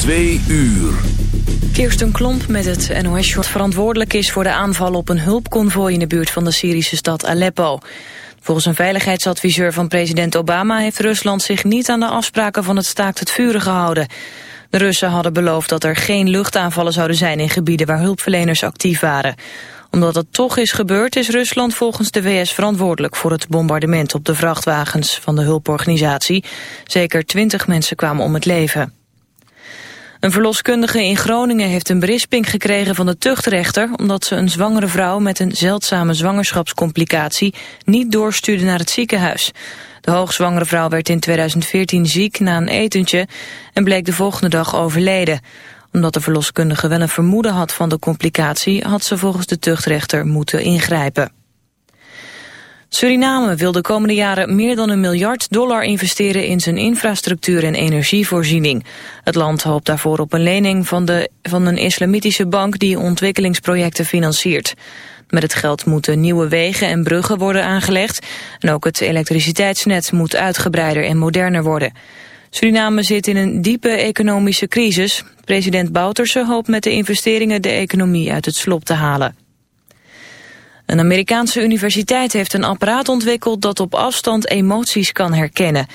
Twee uur. Kirsten Klomp met het NOS wat verantwoordelijk is voor de aanval op een hulpconvooi in de buurt van de Syrische stad Aleppo. Volgens een veiligheidsadviseur van president Obama heeft Rusland zich niet aan de afspraken van het staakt het vuren gehouden. De Russen hadden beloofd dat er geen luchtaanvallen zouden zijn in gebieden waar hulpverleners actief waren. Omdat het toch is gebeurd is Rusland volgens de VS verantwoordelijk voor het bombardement op de vrachtwagens van de hulporganisatie. Zeker twintig mensen kwamen om het leven. Een verloskundige in Groningen heeft een berisping gekregen van de tuchtrechter... omdat ze een zwangere vrouw met een zeldzame zwangerschapscomplicatie... niet doorstuurde naar het ziekenhuis. De hoogzwangere vrouw werd in 2014 ziek na een etentje... en bleek de volgende dag overleden. Omdat de verloskundige wel een vermoeden had van de complicatie... had ze volgens de tuchtrechter moeten ingrijpen. Suriname wil de komende jaren meer dan een miljard dollar investeren in zijn infrastructuur en energievoorziening. Het land hoopt daarvoor op een lening van, de, van een islamitische bank die ontwikkelingsprojecten financiert. Met het geld moeten nieuwe wegen en bruggen worden aangelegd en ook het elektriciteitsnet moet uitgebreider en moderner worden. Suriname zit in een diepe economische crisis. President Bouterse hoopt met de investeringen de economie uit het slop te halen. Een Amerikaanse universiteit heeft een apparaat ontwikkeld dat op afstand emoties kan herkennen.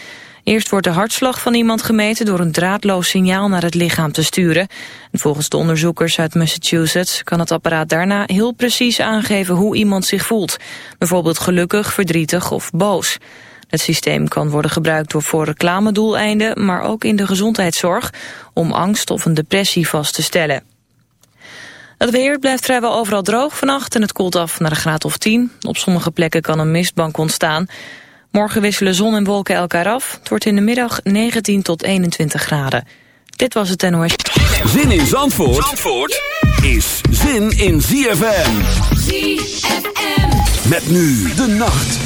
Eerst wordt de hartslag van iemand gemeten door een draadloos signaal naar het lichaam te sturen. En volgens de onderzoekers uit Massachusetts kan het apparaat daarna heel precies aangeven hoe iemand zich voelt. Bijvoorbeeld gelukkig, verdrietig of boos. Het systeem kan worden gebruikt door voor reclamedoeleinden, maar ook in de gezondheidszorg, om angst of een depressie vast te stellen. Het weer blijft vrijwel overal droog vannacht en het koelt af naar een graad of 10. Op sommige plekken kan een mistbank ontstaan. Morgen wisselen zon en wolken elkaar af. Het wordt in de middag 19 tot 21 graden. Dit was het NOS. Zin in Zandvoort, Zandvoort is zin in ZFM. ZFM. Met nu de nacht.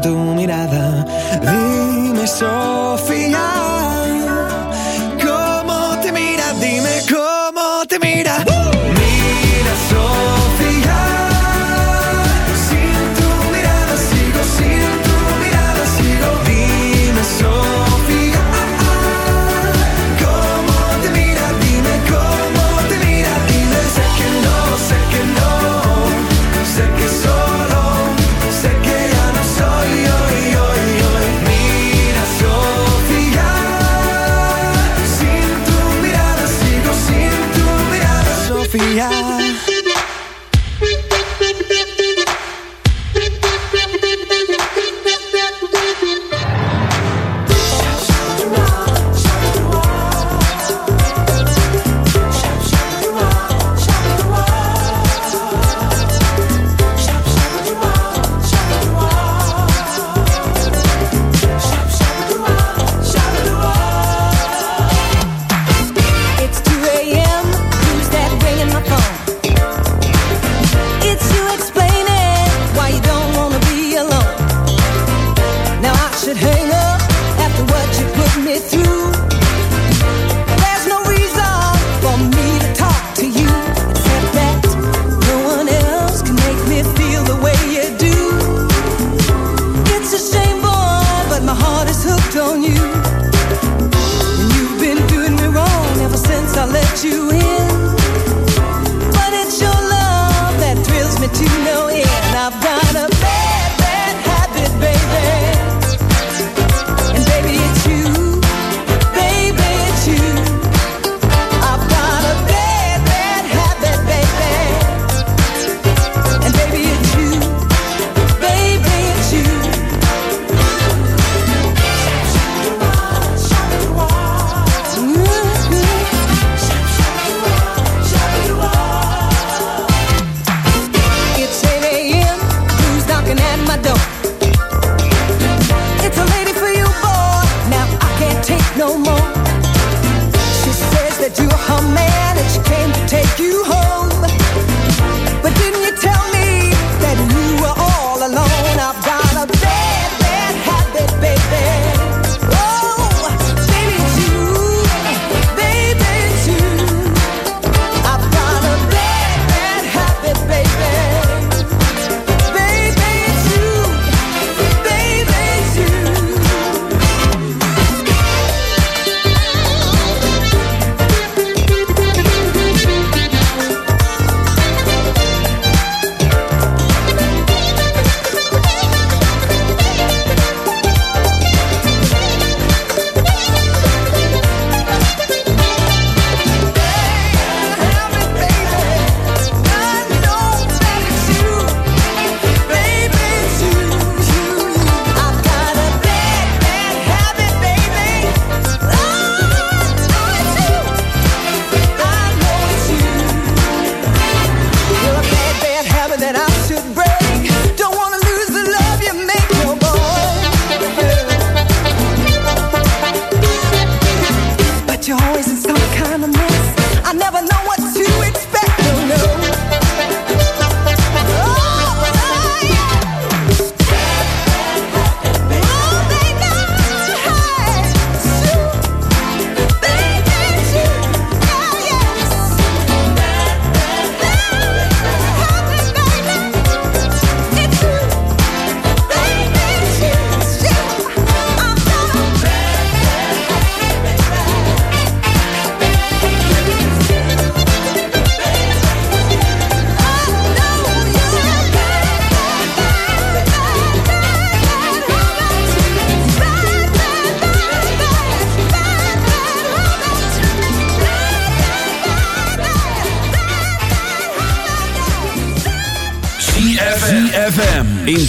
Tu mirada. Dime, Sofía.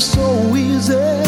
so easy.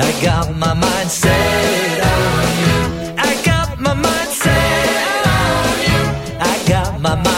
I got my mind set on. I got my mind set on you. I got my mind.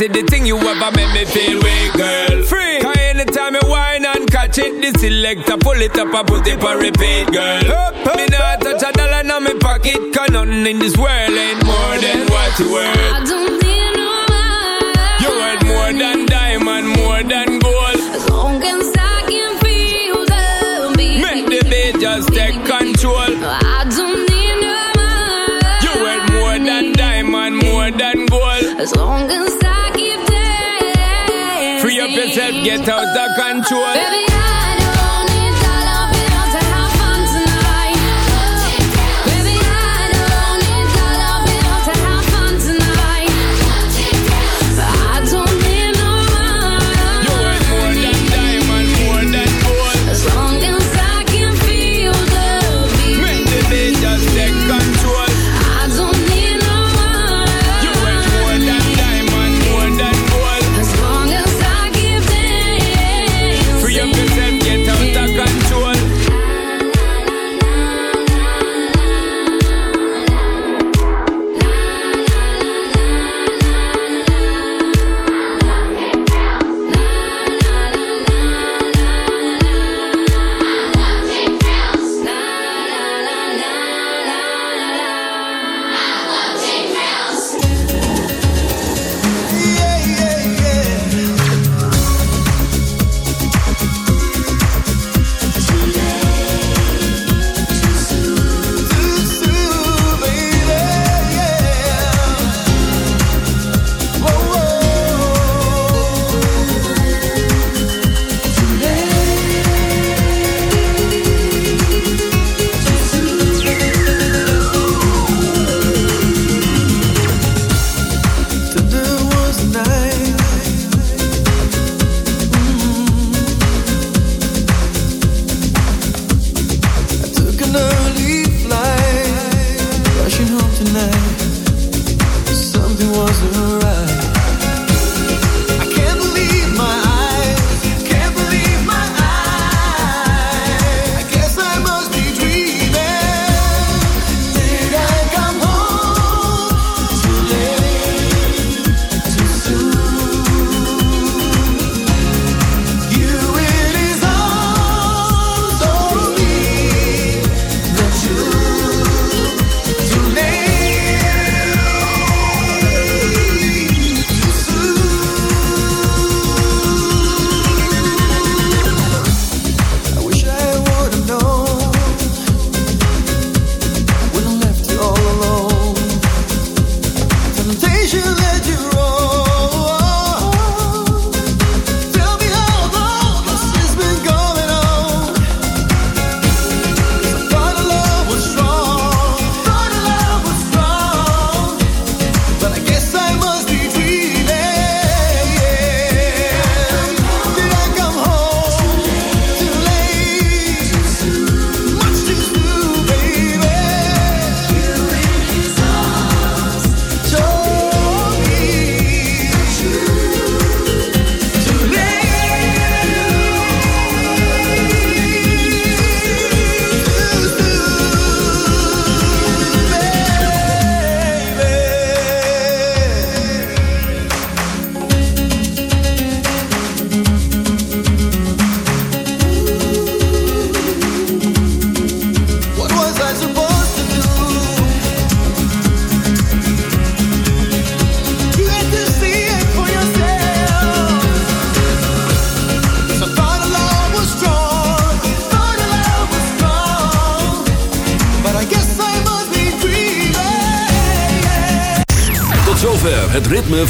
is the thing you ever make me feel weak, girl? Free. Cause anytime you whine and catch it, this selector pull it up and put it on